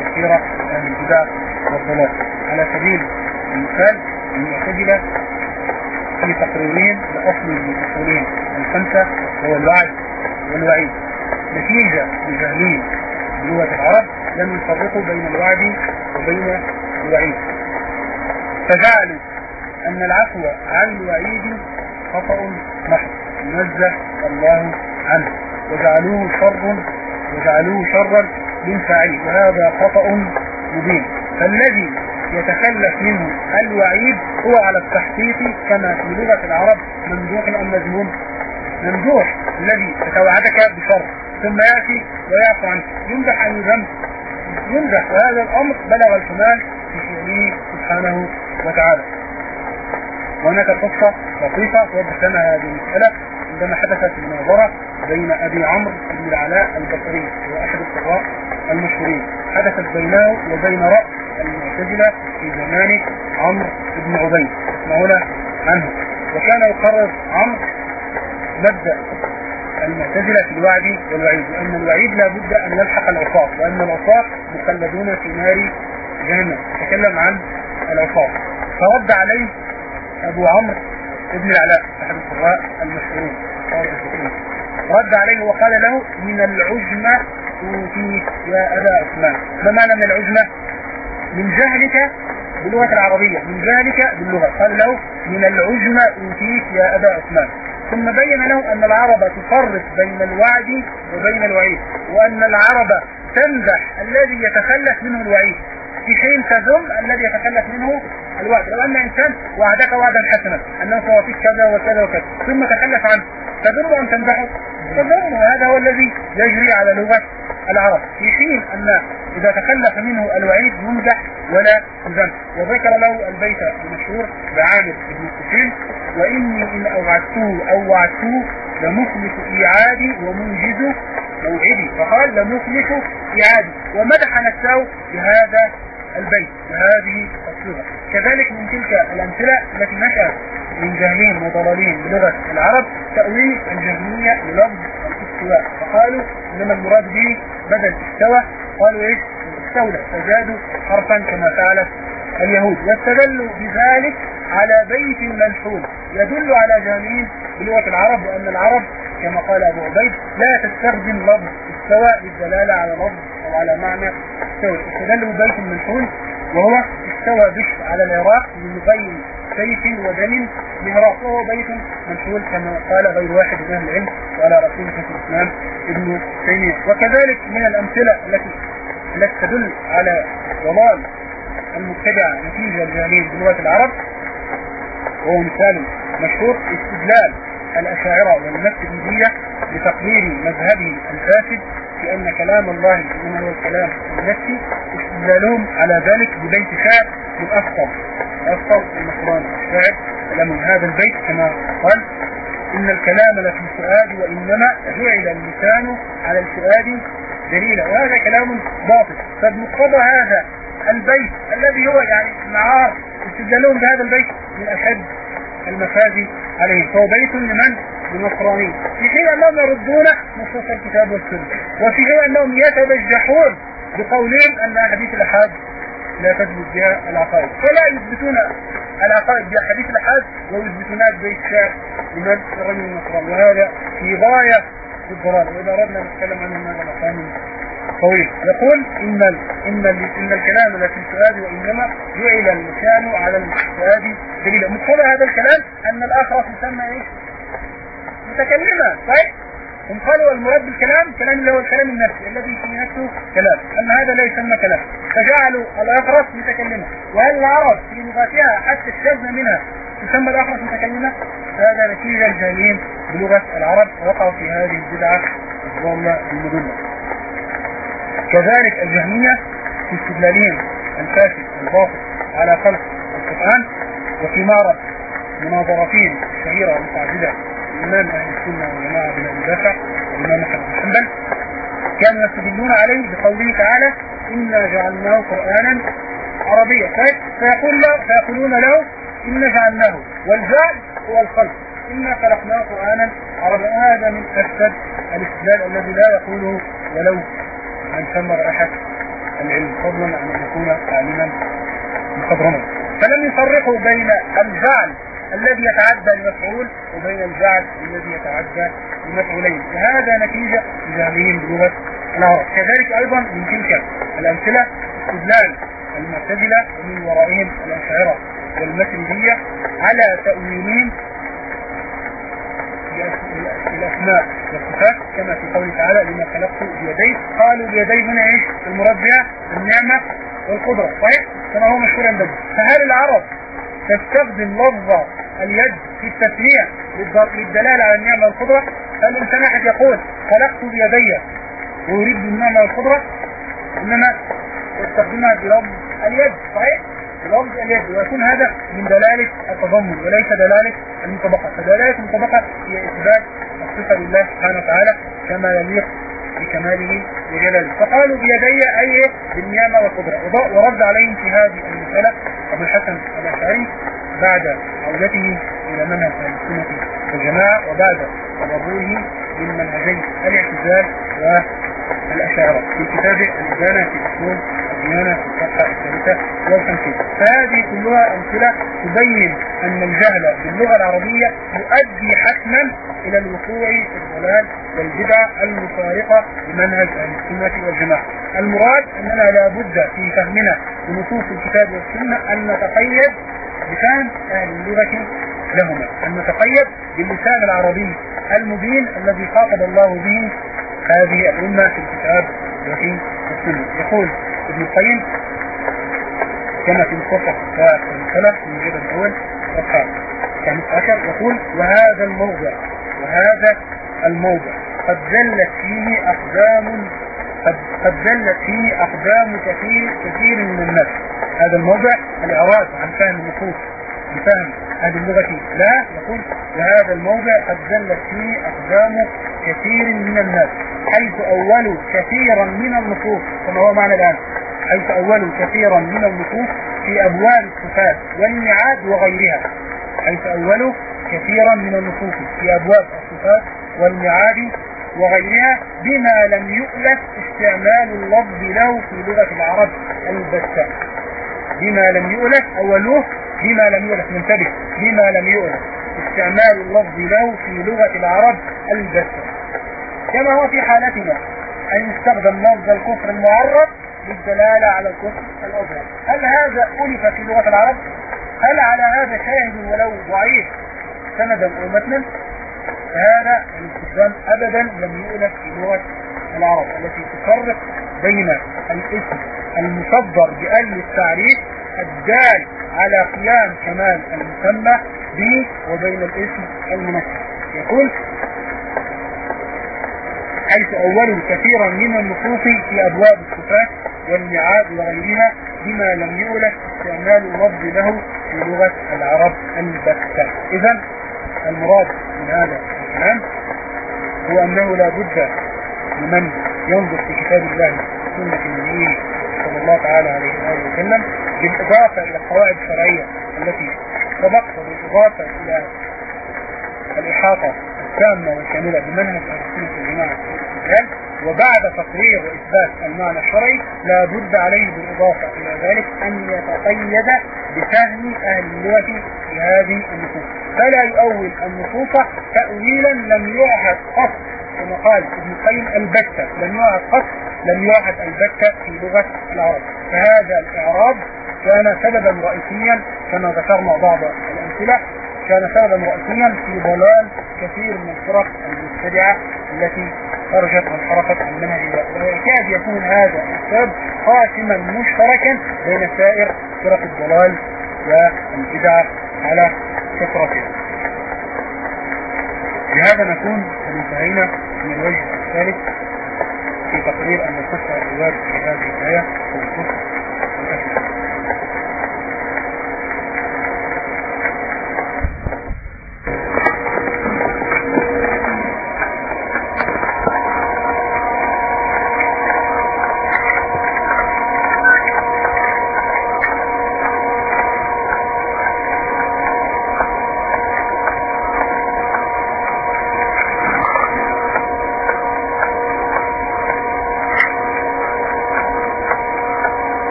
كثيرة من البدع والضلال. على سبيل المثال المعتزلة في تقريرين لأصل المسؤولين الخمسة هو الوعد والوعيد. نتيجة لجهلين بلغة العرب لم يفرقوا بين الوعد وبين الوعيد. فجعلوا أن العفو عن الوعيد خطأ محض. نزه الله عنه. وجعلوه شر وجعلوه شرا للفاعل وهذا خطأ مبين. فالذي يتخلف منه الوعيد هو على التحقيق كما في لغة العرب ممدوح أم مذموم ممدوح الذي يتوعدك بشر. ثم يأتي ويعفو عنه. يمدح أن يذم يمدح وهذا الأمر بلغ الكمال في شؤونه سبحانه وتعالى. وهناك قصة لطيفة توضح لنا هذه المسألة عندما حدثت المناظرة بين أبي عمرو بن العلاء البصري وأحد القراء المشهورين. حدثت بينه وبين رأس المعتزلة في زمان عمرو بن عبيد اسمعونا عنه. وكان يقرر عمرو مبدأ المعتزلة في الوعد والوعيد وأن الوعيد لا بد أن يلحق العصاة وأن العصاة مخلدون في نار جهنم. تكلم عن العصاة فرد عليه أبو عمرو ابن العلاء أحد القراء المشهورين رد عليه وقال له من العجمة أوتيت يا أبا عثمان. ما معنى من العجمة؟ من جهلك باللغة العربية من جهلك باللغة. قال له من العجمة أوتيت يا أبا عثمان. ثم بين له أن العرب تفرق بين الوعد وبين الوعيد وأن العرب تمدح الذي يتخلف منه الوعيد. في حين تذم الذي يتخلف منه الوعد. لو أن إنسان وعدك وعدا حسنا أنه سيعطيك كذا وكذا وكذا ثم تخلف عنه تذم أم تمدحه تذم وهذا هو الذي يجري على لغة العرب. في حين أن إذا تخلف منه الوعيد يمدح ولا يذم وذكر له البيت المشهور بعامر بن السفين وإني إن أوعدته أو وعدته لمخلف إيعادي ومنجز موعدي. فقال لمخلف إيعادي. ومدح نفسه بهذا البيت بهذه الصيغة كذلك من تلك الأمثلة التي نشأت من جهلين وضلالين بلغة العرب تأويل الجهمية للفظ الاستواء. فقالوا إنما المراد به بدل استوى. قالوا إيش؟ استولى. فزادوا حرفا كما فعلت اليهود. واستدلوا بذلك على بيت منحول يدل على جهمين بلغة العرب وأن العرب كما قال أبو عبيد لا تستخدم لفظ استوى للدلالة على لفظ أو على معنى استوى. استدلوا ببيت منحول وهو استوى بش على العراق من غير سيف ودم مهراق وهو بيت منحول كما قال غير واحد من أهل العلم وعلى رسول شيخ الاسلام ابن تيمية. وكذلك من الأمثلة التي التي تدل على ضلال المبتدع نتيجة لجهلهم بلغة العرب وهو مثال مشهور استدلال الأشاعرة والمكتبية لتقرير مذهبه الفاسد في أن كلام الله انما هو الكلام النفسي استدلالهم على ذلك ببيت شعر للأفضل الأفضل النصراني الشاعر كلام هذا البيت كما قال إن الكلام لفي الفؤاد وإنما جعل اللسان على الفؤاد دليلا. وهذا كلام باطل. فبمقتضى هذا البيت الذي هو يعني معار استدلالهم بهذا البيت من أشد المفازي عليهم فهو بيت لمن؟ للنصرانيين. في حين أنهم يردون نصوص الكتاب والسنة. وفي حين أنهم يتبجحون بقولهم أن حديث الأحاد لا تثبت بها العقائد. فلا يثبتون العقائد بأحاديث الأحاد ويثبتونها شعر لمن؟ الرجل النصراني. وهذا في غاية الضلال. وإذا أردنا نتكلم عنه هذا مقام طويل يقول إن إن إن الكلام لا في السؤال وإنما جعل اللسان على السؤال دليلا. مقتضى هذا الكلام أن الآخر يسمى إيه؟ متكلما صحيح؟ هم قالوا المراد بالكلام الكلام اللي هو الكلام النفسي الذي في نفسه كلام. أن هذا لا يسمى كلام. فجعلوا الأخرس متكلمة. وهل العرب في لغتها حتى الشاذ منها يسمى الآخر متكلمة؟ هذا نتيجة الجاهلين بلغة العرب وقعوا في هذه البدعة. الضالة المضلة كذلك الجهمية في استدلالهم الفاسد الباطل على خلق القرآن معرض مناظرتين الشهيرة المتعددة الإمام أهل السنة والجماعة بن أبي بكر والإمام أحمد بن حنبل كانوا يستدلون عليه بقوله تعالى إنا جعلناه قرآنا عربيا. طيب فيقول له فيقولون له إنا جعلناه. والجعل هو الخلق. إنا خلقناه قرآنا عربيا. هذا من أسد الاستدلال الذي لا يقوله ولو من ثم رائحة العلم فضلا أن يكون عالما مخضرما فلم يفرقوا بين الجعل الذي يتعدى لمفعول وبين الجعل الذي يتعدى لمفعولين. وهذا نتيجة لجهلهم بلغة العرب. كذلك أيضا من تلك الأمثلة استدلال المعتزلة ومن ورائهم الأشاعرة والمسريدية على تأويلين الأسماء والصفات كما في قوله تعالى لما خلقت بيدي. قالوا بيدي هنا إيش؟ المراد بها النعمة والقدرة. صحيح؟ كما هو مشهور عندهم فهل العرب تستخدم لفظ اليد في التسمية للدلالة على النعمة والقدرة؟ فالإنسان أحد يقول خلقت بيدي ويريد بالنعمة والقدرة؟ إنما يستخدمها بلفظ اليد. صحيح؟ بلفظ اليد. ويكون هذا من دلالة التضمن وليس دلالة المطابقة. فدلالة المطابقة هي إثبات الصفة لله سبحانه وتعالى كما يليق بكماله وجلاله. فقالوا بيدي أي بالنعمة والقدرة. ورد عليهم في هذه المسألة أبو الحسن الأشعري بعد عودته إلى منهج السنة والجماعة وبعد تضرره من منهجي الاعتزال والأشاعرة في كتابه الإبانة في أصول الديانة في الثالثة والخمسين. فهذه كلها أمثلة تبين أن الجهل باللغة العربية يؤدي حتما إلى الوقوع في الضلال والبدع المفارقة لمنهج أهل السنة والجماعة. المراد أننا لابد في فهمنا لنصوص الكتاب والسنة أن نتقيد بفهم أهل اللغة لهما. أن نتقيد باللسان العربي المبين الذي خاطب الله به هذه الأمة في الكتاب وفي السنة يقول ابن القيم كما في مختصر السلف من جبل الأول صفحة 15 يقول وهذا الموضع وهذا الموضع قد زلت فيه أقدام قد, زلت فيه أقدام كثير كثير من الناس. هذا الموضع الإعراض عن فهم النصوص بفهم هذه اللغة. لا يقول وهذا الموضع قد زلت فيه أقدام كثير من الناس حيث أولوا كثيرا من النصوص. كما هو معنى الآن. حيث أولوا كثيرا من النصوص في أبواب الصفات والميعاد وغيرها. حيث أولوا كثيرا من النصوص في أبواب الصفات والميعاد وغيرها بما لم يؤلف استعمال اللفظ له في لغة العرب البتة. بما لم يؤلف أولوه بما لم يؤلف ننتبه بما لم يؤلف استعمال اللفظ له في لغة العرب البتة. كما هو في حالتنا أن يستخدم لفظ الكفر المعرف للدلالة على الكفر الأظهر هل هذا ألف في لغة العرب؟ هل على هذا شاهد ولو ضعيف سندا أو متنا؟ فهذا الاستخدام أبدا لم يؤلف في لغة العرب التي تفرق بين الاسم المصدر بأي التعريف الدال على قيام كمال المسمى به وبين الاسم المنصب يقول حيث أولوا كثيرا من النصوص في أبواب الصفات والميعاد وغيرها بما لم يؤلف استعمال اللفظ له في لغة العرب البتة. إذا المراد من هذا الكلام هو أنه لا بد لمن ينظر في كتاب الله سنة النبي صلى الله تعالى عليه وآله وسلم بالإضافة إلى القواعد الشرعية التي سبقت بالإضافة إلى الإحاطة التامة والكاملة بمنهج أهل السنة والجماعة وبعد تقرير وإثبات المعنى الشرعي لا بد عليه بالإضافة إلى ذلك أن يتقيد بفهم أهل اللغة في هذه النصوص. فلا يؤول النصوص تأويلا لم يعهد قصد كما قال ابن القيم البتة. لم يعهد قصد لم يعهد البتة في لغة العرب. فهذا الإعراب كان سببا رئيسيا كما ذكرنا بعض الأمثلة كان سببا رئيسيا في ضلال كثير من الفرق المبتدعة التي خرجت وانحرفت عن منهج الله ويكاد يكون هذا السبب قاسما مشتركا بين سائر فرق الضلال والبدعة على كثرتها بهذا نكون قد انتهينا من الوجه الثالث في تقرير أن الكفر الواجب في هذه الآية. هو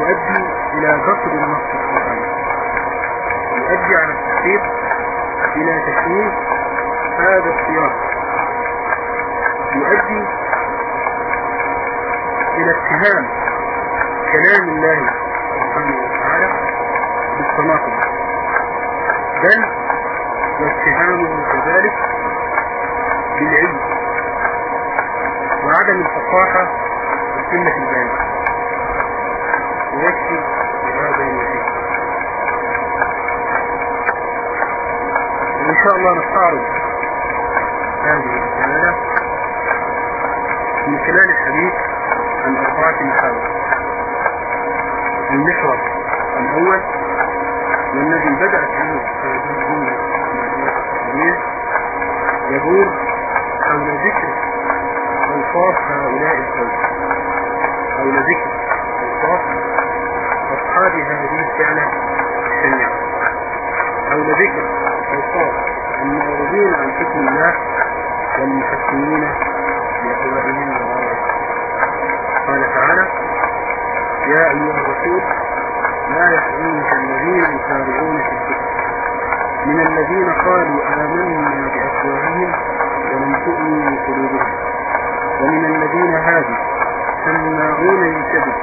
يؤدي إلى ذكر النص القرآني يؤدي على التخطيط إلى تشويه هذا السياق. يؤدي إلى اتهام كلام الله سبحانه وتعالى بالتناقض. بل واتهامه كذلك بالعلم وعدم الفصاحة وسنة البيان. ويكتب بهذا الوسيط وإن شاء الله نستعرض هذه الدلالة من خلال الحديث عن أربعة محاور المحور الأول والذي بدأت به هذه الجملة يدور حول ذكر أوصاف هؤلاء القوم حول ذكر أصحاب هذه الفعلة السيئة أو لذكر الأوصاف المعرضين عن حكم الله والمحسنين لأقوالهم وغيرهم قال تعالى يا أيها الرسول لا يحزنك الذين يسارعون في الكفر من الذين قالوا آمنا بأفواههم ولم تؤمنوا بقلوبهم. ومن الذين هادوا سماعون للكذب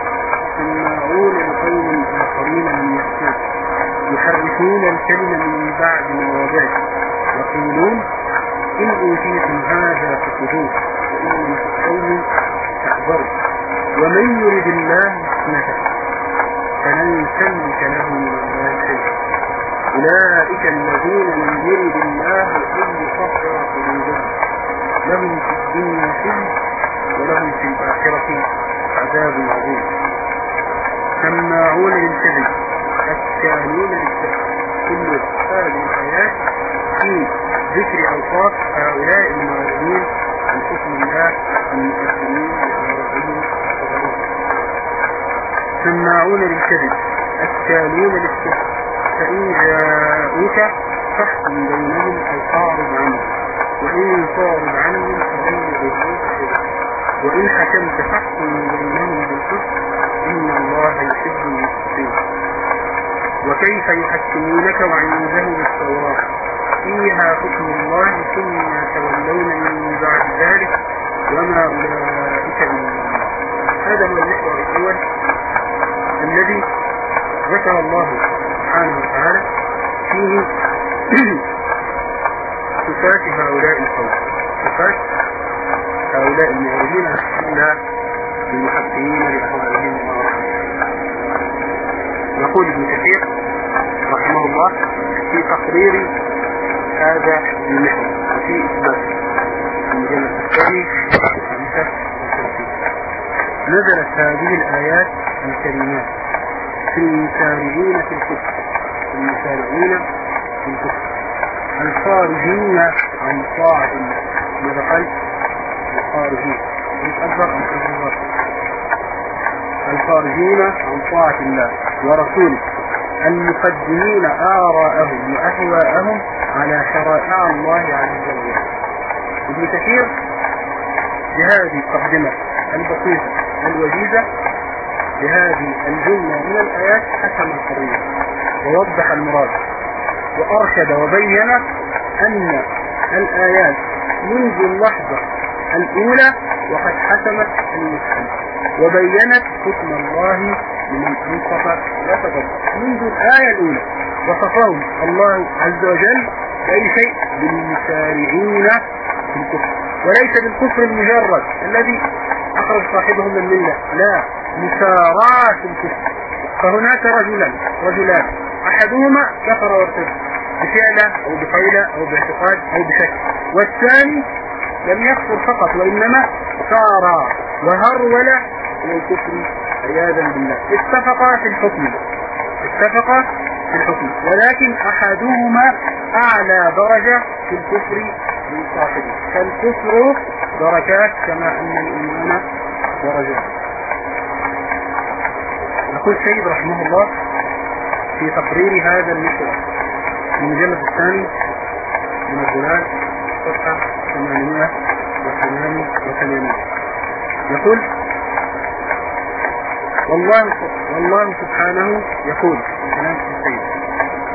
سماعون لقوم آخرين من يحسن يحرفون الكلمة من بعد مواضعه يقولون إن أوتيتم هذا فخذوه. وإن تتقوموا تحذروا ومن يرد الله فتنته فلن تملك له من الله شيئا أولئك الذين لم يرد الله أن يطهر قلوبهم لهم في الدنيا خزي ولهم في الآخرة عذاب عظيم للكذب الشامون للكذب كل هذه الآيات في ذكر أوصاف هؤلاء المعرضين. عن حكم الله المؤثرين والمعرضين سماعون للكذب الشامون للكذب فإن جاءوك فاحكم بينهم أو أعرض عنهم. وإن تعرض عنهم فبلغ الروح وإن حكمت فاحكم بينهم بالقسط. إن الله يحب وكيف يحكمونك وعندهم التوراة؟ فيها حكم الله ثم يتولون من بعد ذلك وما أولئك بالله هذا هو المحور الأول الذي ذكر الله سبحانه وتعالى فيه <clears throat> صفات هؤلاء القوم. صفات هؤلاء المعرضين عن يقول ابن كثير رحمه الله في تقرير هذا المحور وفي إثبات المجلد الثاني نزلت هذه الآيات الكريمات في المسارعين في الكفر المسارعين في الكفر. الخارجين عن طاعة الله. الخارجين. الخارجين عن طاعة الله. ورسوله المقدمين آراءهم وأهواءهم على شرائع الله عز وجل. ابن كثير بهذه التقدمة البسيطة الوجيزة بهذه الجملة من الآيات حسم القضية ووضح المراد وأرشد وبين أن الآيات منذ اللحظة الأولى وقد حسمت المسألة وبينت حكم الله لمن أنصف وتضرر منذ الآية الأولى وصفهم الله عز وجل بأي شيء بالمسارعين في الكفر وليس بالكفر المجرد الذي أخرج صاحبهم من الملة لا مسارعة الكفر فهناك رجلان رجلان أحدهما كفر وارتد بفعله أو بقوله أو باعتقاد أو بشكل والثاني لم يكفر فقط وإنما صار وهرول إلى الكفر عياذا بالله. اتفقا في الحكم. اتفقا في الحكم. ولكن أحدهما أعلى درجة في الكفر من صاحبه. فالكفر درجات كما أن الإيمان درجات. يقول السيد رحمه الله في تقرير هذا المثل المجلد الثاني من الجلال صفحة 888 يقول والله والله سبحانه يقول كلام السيد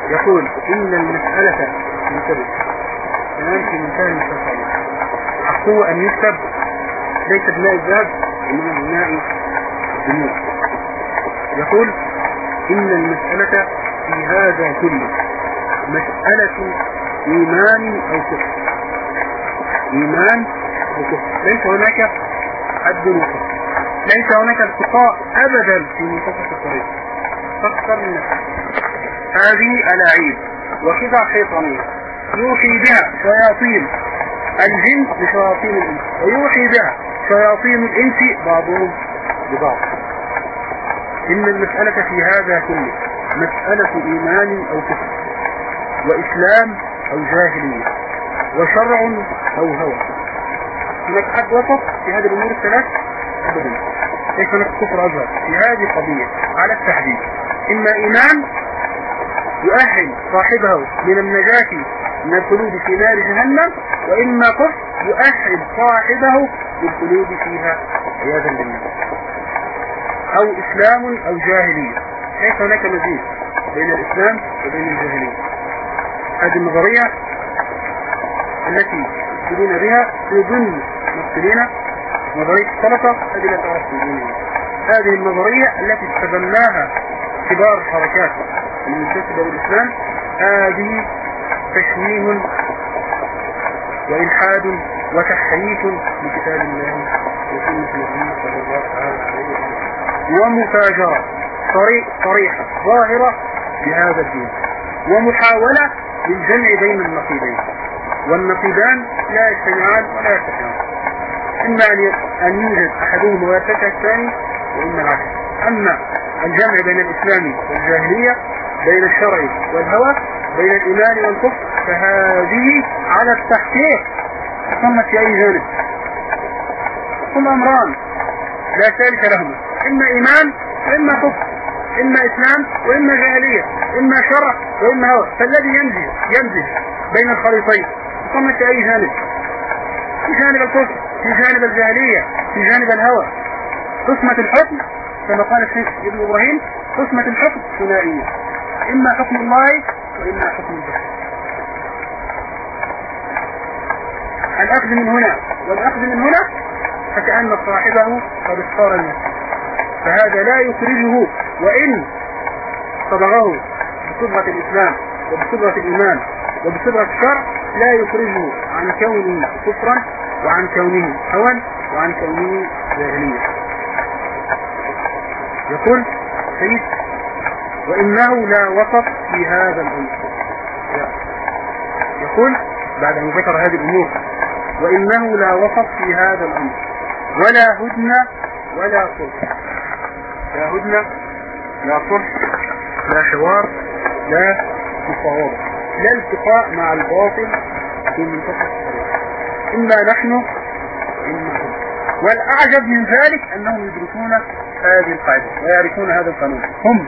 يقول إن المسألة منتبه كلام في منتهى المسألة. حقه أن يكتب. ليس بناء الذهب إنما بناء الدموع. يقول إن المسألة في هذا كله مسألة إيمان أو كفر. إيمان أو كفر. ليس هناك حد وكفر ليس هناك التقاء أبدا في منتصف الطريق. فاختر من هذه ألأعيب. وخدع شيطانية يوحي بها شياطين الجن بشياطين الإنس. ويوحي بها شياطين الإنس بعضهم ببعض إن المسألة في هذا كله مسألة إيمان أو كفر وإسلام أو جاهلية وشرع أو هوى. هناك حد وسط في هذه الأمور الثلاث أبدا. ليس هناك كفر أزهر في هذه القضية على التحديد. إما إيمان يؤهل صاحبه من النجاة من الخلود في نار جهنم وإما كفر يؤهل صاحبه للخلود فيها. عياذا بالله. أو إسلام أو جاهلية. ليس هناك مزيد بين الإسلام وبين الجاهلية. هذه النظرية التي يقولون بها في مبتلين نظرية السلطة هذه لا تعرف هذه النظرية التي استبناها كبار الحركات المنتسبة للإسلام. هذه تشويه وإلحاد وتحريف لكتاب الله وسنة النبي صلى الله عليه وسلم. ومفاجرة صريحة ظاهرة بهذا الدين. ومحاولة للجمع بين النقيضين والنقيضان لا يجتمعان ولا يتفقان إما أن يوجد أحدهما ويرتفع الثاني وإما العكس أما الجمع بين الإسلام والجاهلية بين الشرع والهوى بين الإيمان والكفر فهذه على التحقيق. ثم في أي جانب هم أمران. لا ثالث لهما إما إيمان وإما كفر إما إسلام وإما جاهلية إما شرع وإما هوى. فالذي ينزل ينزل بين الخليطين. ثم في أي جانب في جانب الكفر. في جانب الجاهلية في جانب الهوى. قسمة الحكم كما قال الشيخ ابن إبراهيم قسمة الحكم ثنائية. إما حكم الله وإما حكم البشر الأخذ من هنا والأخذ من هنا فكأن صاحبه قد اختار النفس فهذا لا يخرجه وإن صبغه بصبغة الإسلام وبصبغة الإيمان وبصبغة الشرع لا يخرجه عن كونه كفرا وعن كونه هوى وعن كونه جاهلية. يقول سيد وإنه لا وسط في هذا الأمر. يقول بعد أن ذكر هذه الأمور وإنه لا وسط في هذا الأمر. ولا هدنة ولا صلح. لا هدنة لا صلح لا حوار لا مفاوضة لا التقاء مع الباطل في منتصف إما نحن والأعجب من ذلك أنهم يدركون هذه القاعدة ويعرفون هذا القانون. هم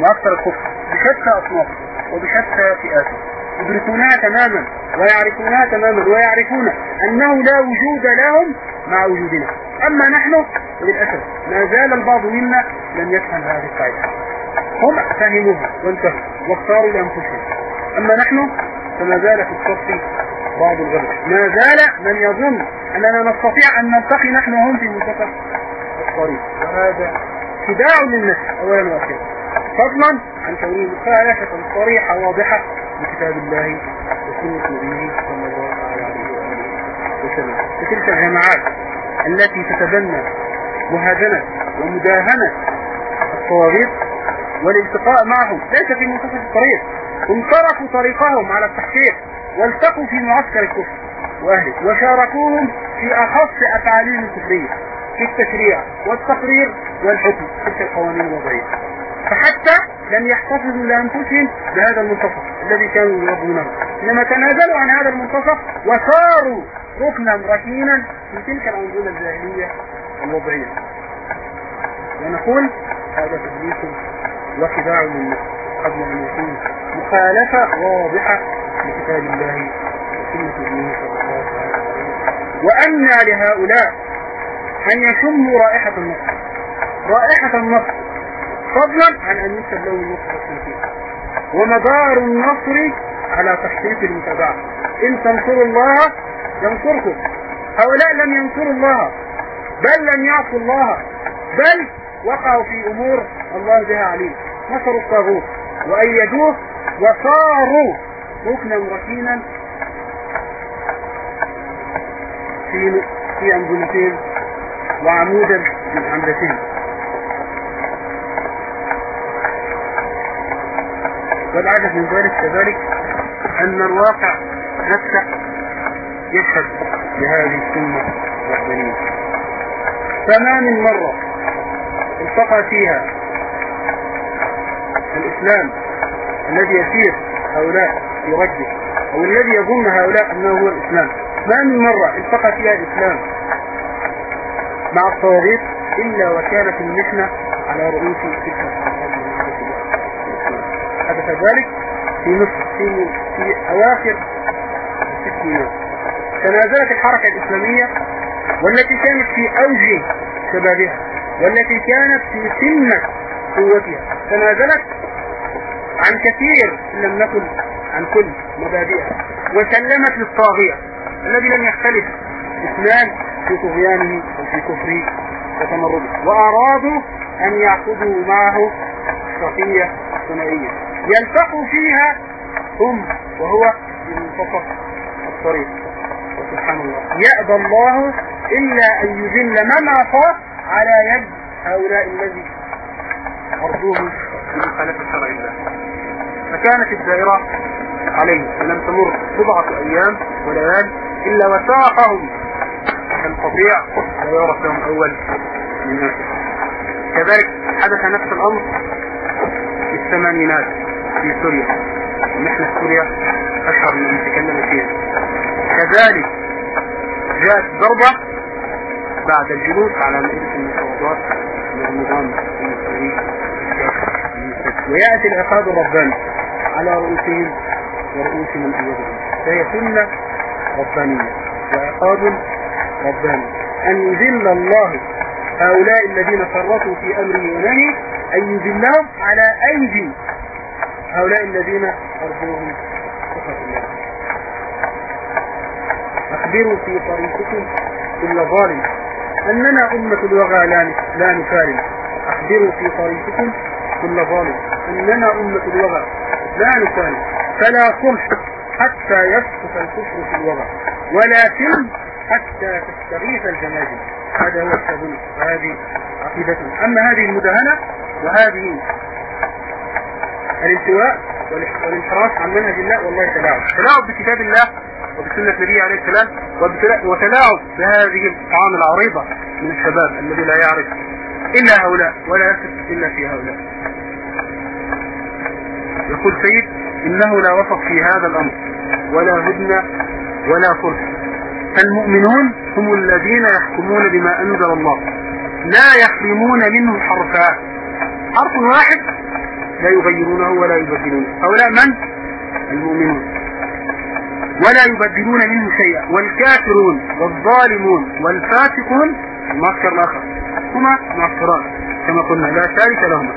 وأكثر الكفر بشتى أصنافه وبشتى فئاته يدركونها تماما ويعرفونها تماما ويعرفون أنه لا وجود لهم مع وجودنا. أما نحن للأسف ما زال البعض منا لم يفهم هذه القاعدة. هم فهموها وانتهوا واختاروا لأنفسهم. أما نحن فما زال في الصف بعض الغرب ما زال من يظن أننا نستطيع أن نلتقي نحن وهم في منتصف الطريق. وهذا خداع للنفس أولا وأخيرا. فضلا عن كونه مخالفة صريحة واضحة لكتاب الله وسنة نبيه صلى الله عليه وسلم. فتلك الجماعات التي تتبنى مهادنة ومداهنة الطواغيت والالتقاء معهم. ليس في منتصف الطريق. هم طريقهم على التحقيق. والتقوا في معسكر الكفر واهله وشاركوهم في أخص أفعالهم الكفرية في التشريع والتقرير والحكم تلك القوانين الوضعية. فحتى لم يحتفظوا لأنفسهم بهذا المنتصف الذي كانوا يربونه إنما تنازلوا عن هذا المنتصف وصاروا ركنا ركينا في تلك الأنظمة الجاهلية الوضعية. ونقول هذا تدليس وخداع للنفس قبل أن يكون مخالفة واضحة لكتاب الله وسنه نبيه صلى الله عليه وسلم وامنع لهؤلاء أن يشموا رائحة النصر رائحة النصر فضلا عن أن يكتب لهم النصر التنفيذ ومدار النصر على تحقيق المتابعة. إن تنصروا الله ينصركم. هؤلاء لم ينصروا الله بل لم يعصوا الله بل وقعوا في أمور الله بها عليم. نصروا الطاغوت. وأيدوه وصاروا ركنا ركينا في في انظمتهم وعمودا من عملتهم والعجب من ذلك كذلك أن الواقع نفسه يشهد بهذه السنة والدليل فما من مرة التقى فيها الإسلام الذي يسير هؤلاء يرجح أو الذي يظن هؤلاء أنه هو الإسلام. ما من مرة التقى فيها الإسلام مع الطواغيت إلا وكانت المحنة على رؤوس تلك حدث ذلك في مصر في, في أواخر الستينات. تنازلت الحركة الإسلامية والتي كانت في أوج شبابها والتي كانت في سنة قوتها. تنازلت عن كثير لم نكن عن كل مبادئها. وسلمت للطاغية الذي لم يختلف اثنان في طغيانه وفي كفره وتمرده. وأرادوا أن يعقدوا معه صفية ثنائية. يلتقوا فيها هم وهو في منتصف الطريق وسبحان الله. يأبى الله إلا أن يذل من عصاه على يد هؤلاء الذي أرجوهم بمخالفة شرع الله. فكانت الدائرة عليه ولم تمر بضعة أيام وليال إلا وساقهم. كالقطيع ويعرف لهم أول من ناس كذلك حدث نفس الأمر في الثمانينات في سوريا. ونحن في سوريا أشهر من نتكلم فيها. كذلك جاءت ضربة بعد الجلوس على مائدة المفاوضات من النظام المصري ويأتي العقاب الرباني على رؤوسهم ورؤوس من أيدهم فهي سنة ربانية. وعقاب رباني أن يذل الله هؤلاء الذين فرطوا في أمره ونهي أن يذلهم على أيدي هؤلاء الذين أرضوهم سخط الله أخبروا في طريقكم كل ظالم. أننا أمة الوغى لا نفارم أخبروا في طريقكم كل ظالم. أننا أمة الوغى لا نفارم فلا صلح حتى يسقط الكفر في الوغى ولا حتى تستغيث الجماجم. هذا هو السبب وهذه عقيدتنا أما هذه المدهنة وهذه الالتواء والانحراف عن منهج الله والله تلاعب. تلاعب بكتاب الله وبسنة النبي عليه السلام وتلاعب بهذه الطعام العريضة من الشباب الذي لا يعرف إلا هؤلاء ولا يثق إلا في هؤلاء. يقول سيد إنه لا وسط في هذا الأمر ولا هدنة ولا فرص فالمؤمنون هم الذين يحكمون بما أنزل الله. لا يحرمون منه حرفا. حرف واحد لا يغيرونه ولا يبدلونه. هؤلاء من؟ المؤمنون. ولا يبدلون منه شيئا. والكافرون والظالمون والفاسقون المعسكر الآخر. هما معسكران كما قلنا. لا ثالث لهما.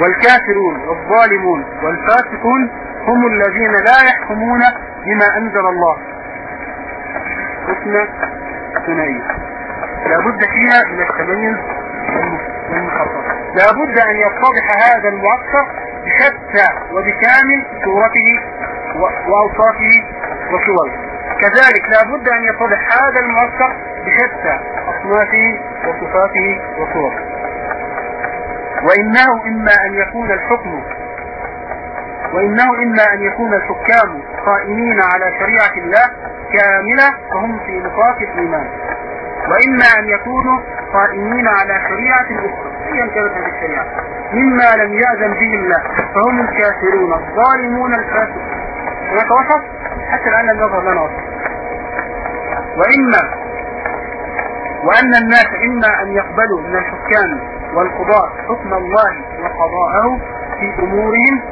والكافرون والظالمون والفاسقون هم الذين لا يحكمون بما أنزل الله. حسنى ثنائية لابد فيها من التميز والمحرر لابد أن يتضح هذا المعسكر بشتى وبكامل صورته وأوصافه وصوره. كذلك لابد أن يتضح هذا المعسكر بشتى أصنافه وصفاته وصوره. وإنه إما أن يكون الحكم وإنه إما أن يكون الحكام قائمين على شريعة الله كاملة فهم في نطاق الإيمان وإما أن يكونوا قائمين على شريعة أخرى أيا كانت هذه الشريعة مما لم يأذن به الله فهم الكافرون الظالمون الفاسقون. هناك وسط؟ حتى الآن لم يظهر لنا وسط. وإما وأن الناس إما أن يقبلوا من الحكام والقضاء حكم الله وقضاءه في أمورهم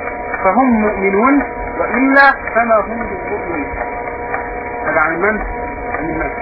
فهم مؤمنون وإلا فما هم بالمؤمنين هذا عن من؟ عن الناس